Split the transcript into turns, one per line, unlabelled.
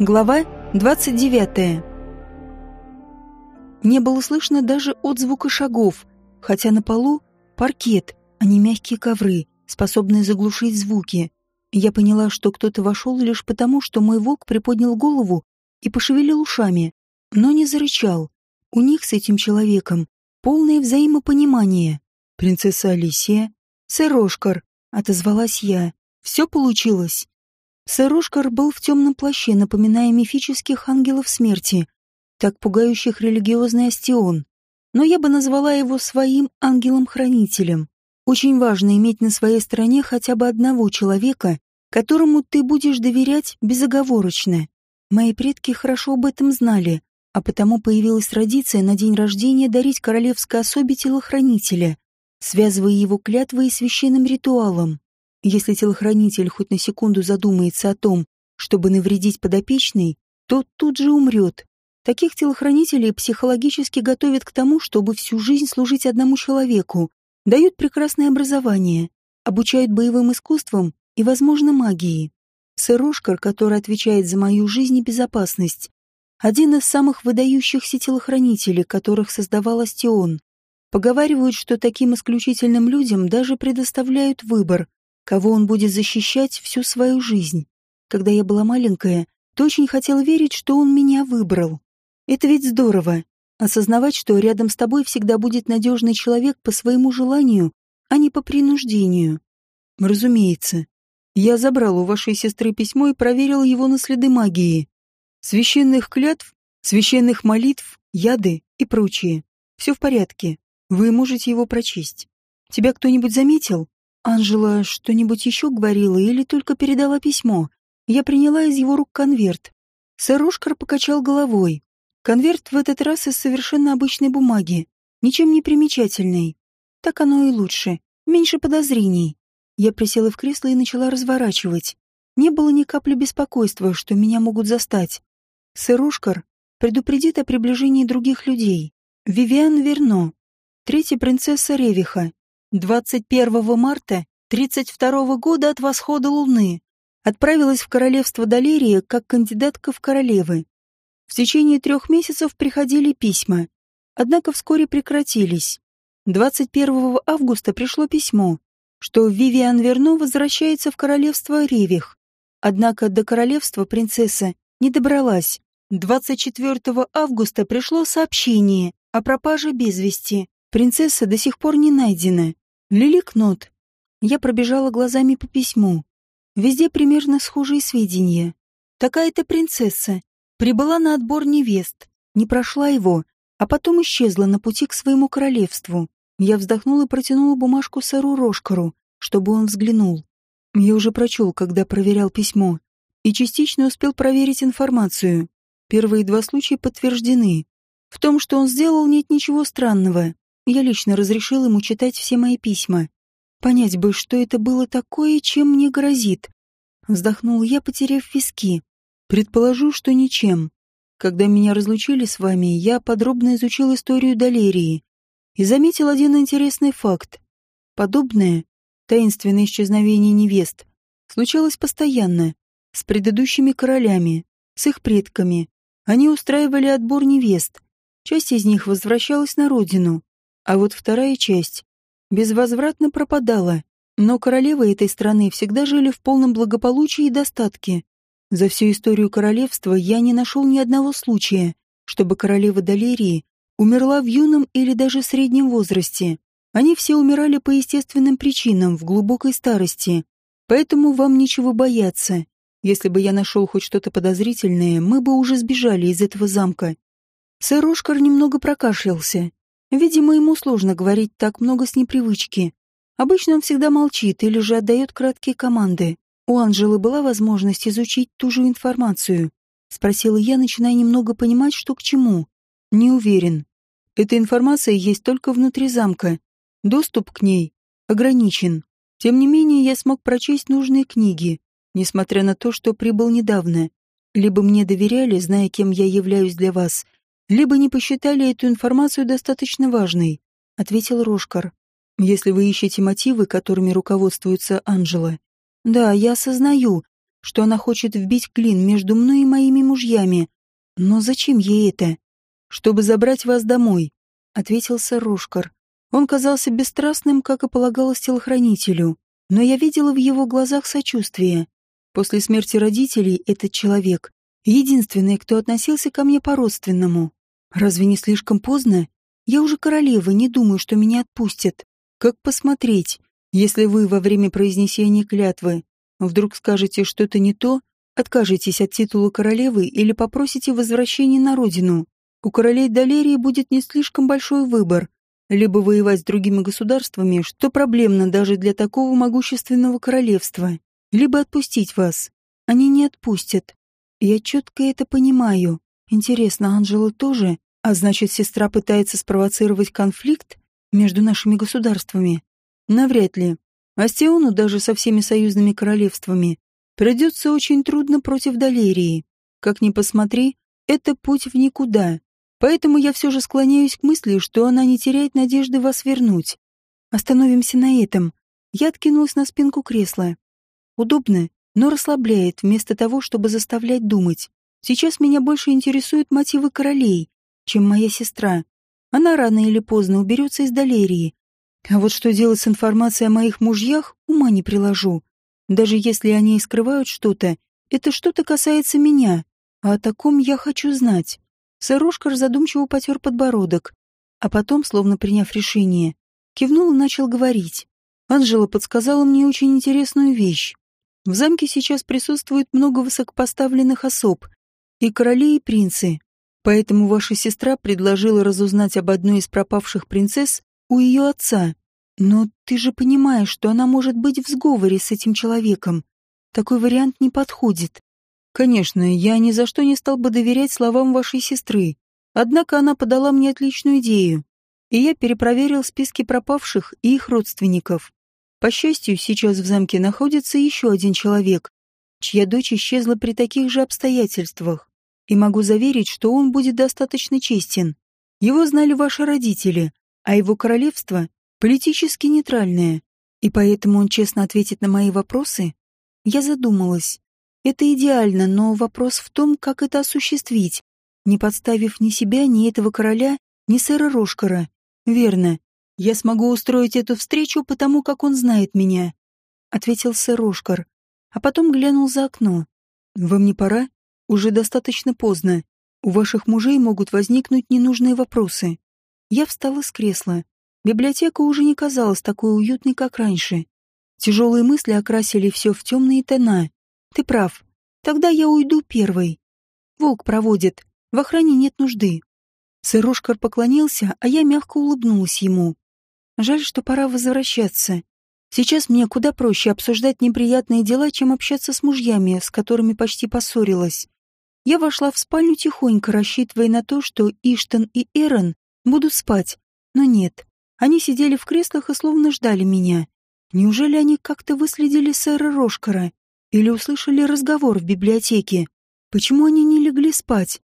Глава 29. Не было слышно даже отзвука шагов, хотя на полу паркет, а не мягкие ковры, способные заглушить звуки. Я поняла, что кто-то вошел лишь потому, что мой волк приподнял голову и пошевелил ушами, но не зарычал. У них с этим человеком полное взаимопонимание. «Принцесса Алисия?» «Сэр Ошкар», — отозвалась я. «Все получилось». Сэр Ошкар был в темном плаще, напоминая мифических ангелов смерти, так пугающих религиозный остион. Но я бы назвала его своим ангелом-хранителем. Очень важно иметь на своей стороне хотя бы одного человека, которому ты будешь доверять безоговорочно. Мои предки хорошо об этом знали, а потому появилась традиция на день рождения дарить королевской особе телохранителя, связывая его клятвой и священным ритуалом. Если телохранитель хоть на секунду задумается о том, чтобы навредить подопечной, то тут же умрет. Таких телохранителей психологически готовят к тому, чтобы всю жизнь служить одному человеку, дают прекрасное образование, обучают боевым искусствам и, возможно, магии. Сэр Ошкар, который отвечает за мою жизнь и безопасность, один из самых выдающихся телохранителей, которых создавал Астион. Поговаривают, что таким исключительным людям даже предоставляют выбор, кого он будет защищать всю свою жизнь. Когда я была маленькая, то очень хотела верить, что он меня выбрал. Это ведь здорово. Осознавать, что рядом с тобой всегда будет надежный человек по своему желанию, а не по принуждению. Разумеется. Я забрал у вашей сестры письмо и проверил его на следы магии. Священных клятв, священных молитв, яды и прочее. Все в порядке. Вы можете его прочесть. Тебя кто-нибудь заметил? Анжела что-нибудь еще говорила или только передала письмо? Я приняла из его рук конверт. Сэр Ошкар покачал головой. Конверт в этот раз из совершенно обычной бумаги, ничем не примечательный. Так оно и лучше, меньше подозрений. Я присела в кресло и начала разворачивать. Не было ни капли беспокойства, что меня могут застать. Сэр Ошкар предупредит о приближении других людей. Вивиан Верно, третья принцесса Ревиха, 21 марта 32 года от восхода Луны отправилась в королевство Далерия как кандидатка в королевы. В течение трех месяцев приходили письма, однако вскоре прекратились. 21 августа пришло письмо, что Вивиан Верно возвращается в королевство Ревих. Однако до королевства принцесса не добралась. 24 августа пришло сообщение о пропаже без вести. Принцесса до сих пор не найдена. Лили Кнот. Я пробежала глазами по письму. Везде примерно схожие сведения. Такая-то принцесса. Прибыла на отбор невест. Не прошла его, а потом исчезла на пути к своему королевству. Я вздохнула и протянула бумажку сэру Рошкару, чтобы он взглянул. Я уже прочел, когда проверял письмо, и частично успел проверить информацию. Первые два случая подтверждены. В том, что он сделал, нет ничего странного. Я лично разрешил ему читать все мои письма. Понять бы, что это было такое, чем мне грозит. Вздохнул я, потеряв виски. Предположу, что ничем. Когда меня разлучили с вами, я подробно изучил историю Далерии и заметил один интересный факт. Подобное, таинственное исчезновение невест, случалось постоянно, с предыдущими королями, с их предками. Они устраивали отбор невест. Часть из них возвращалась на родину, а вот вторая часть безвозвратно пропадала. Но королевы этой страны всегда жили в полном благополучии и достатке. За всю историю королевства я не нашел ни одного случая, чтобы королева Далерии умерла в юном или даже среднем возрасте. Они все умирали по естественным причинам в глубокой старости. Поэтому вам нечего бояться. Если бы я нашел хоть что-то подозрительное, мы бы уже сбежали из этого замка. Сэр Ошкар немного прокашлялся, Видимо, ему сложно говорить так много с непривычки. Обычно он всегда молчит или же отдает краткие команды. У Анжелы была возможность изучить ту же информацию. Спросила я, начиная немного понимать, что к чему. Не уверен. Эта информация есть только внутри замка. Доступ к ней ограничен. Тем не менее, я смог прочесть нужные книги, несмотря на то, что прибыл недавно. Либо мне доверяли, зная, кем я являюсь для вас, либо не посчитали эту информацию достаточно важной, ответил Рошкар. Если вы ищете мотивы, которыми руководствуется Анжела. Да, я осознаю, что она хочет вбить клин между мной и моими мужьями. Но зачем ей это? Чтобы забрать вас домой, ответил сэр Рушкар. Он казался бесстрастным, как и полагалось телохранителю, но я видела в его глазах сочувствие. После смерти родителей этот человек — единственный, кто относился ко мне по-родственному. Разве не слишком поздно? Я уже королева, не думаю, что меня отпустят. Как посмотреть, если вы во время произнесения клятвы вдруг скажете что-то не то, откажетесь от титула королевы или попросите возвращения на родину? У королей Далерии будет не слишком большой выбор. Либо воевать с другими государствами, что проблемно даже для такого могущественного королевства, либо отпустить вас. Они не отпустят. Я четко это понимаю. Интересно, Анжела тоже? А значит, сестра пытается спровоцировать конфликт между нашими государствами? Навряд ли. Астиону даже со всеми союзными королевствами придется очень трудно против Далерии. Как ни посмотри, это путь в никуда. Поэтому я все же склоняюсь к мысли, что она не теряет надежды вас вернуть. Остановимся на этом. Я откинулась на спинку кресла. Удобно, но расслабляет, вместо того, чтобы заставлять думать. Сейчас меня больше интересуют мотивы королей, чем моя сестра. Она рано или поздно уберется из Далерии. А вот что делать с информацией о моих мужьях, ума не приложу. Даже если они и скрывают что-то, это что-то касается меня, а о таком я хочу знать. Сырошкар задумчиво потер подбородок, а потом, словно приняв решение, кивнул и начал говорить. Анжела подсказала мне очень интересную вещь. В замке сейчас присутствует много высокопоставленных особ, и короли, и принцы. Поэтому ваша сестра предложила разузнать об одной из пропавших принцесс у ее отца. Но ты же понимаешь, что она может быть в сговоре с этим человеком. Такой вариант не подходит. Конечно, я ни за что не стал бы доверять словам вашей сестры. Однако она подала мне отличную идею, и я перепроверил списки пропавших и их родственников. По счастью, сейчас в замке находится еще один человек, чья дочь исчезла при таких же обстоятельствах. И могу заверить, что он будет достаточно честен. Его знали ваши родители, а его королевство политически нейтральное, и поэтому он честно ответит на мои вопросы. Я задумалась. Это идеально, но вопрос в том, как это осуществить, не подставив ни себя, ни этого короля, ни сэра Рошкара. Верно. Я смогу устроить эту встречу, потому как он знает меня, ответил сэр Рошкар, а потом глянул за окно. Вам не пора? Уже достаточно поздно. У ваших мужей могут возникнуть ненужные вопросы. Я встала с кресла. Библиотека уже не казалась такой уютной, как раньше. Тяжелые мысли окрасили все в темные тона. Ты прав. Тогда я уйду первой. Волк проводит. В охране нет нужды. Сырошкар поклонился, а я мягко улыбнулась ему. Жаль, что пора возвращаться. Сейчас мне куда проще обсуждать неприятные дела, чем общаться с мужьями, с которыми почти поссорилась. Я вошла в спальню тихонько, рассчитывая на то, что Иштон и Эрон будут спать. Но нет. Они сидели в креслах и словно ждали меня. Неужели они как-то выследили сэра Рошкара? Или услышали разговор в библиотеке. Почему они не легли спать?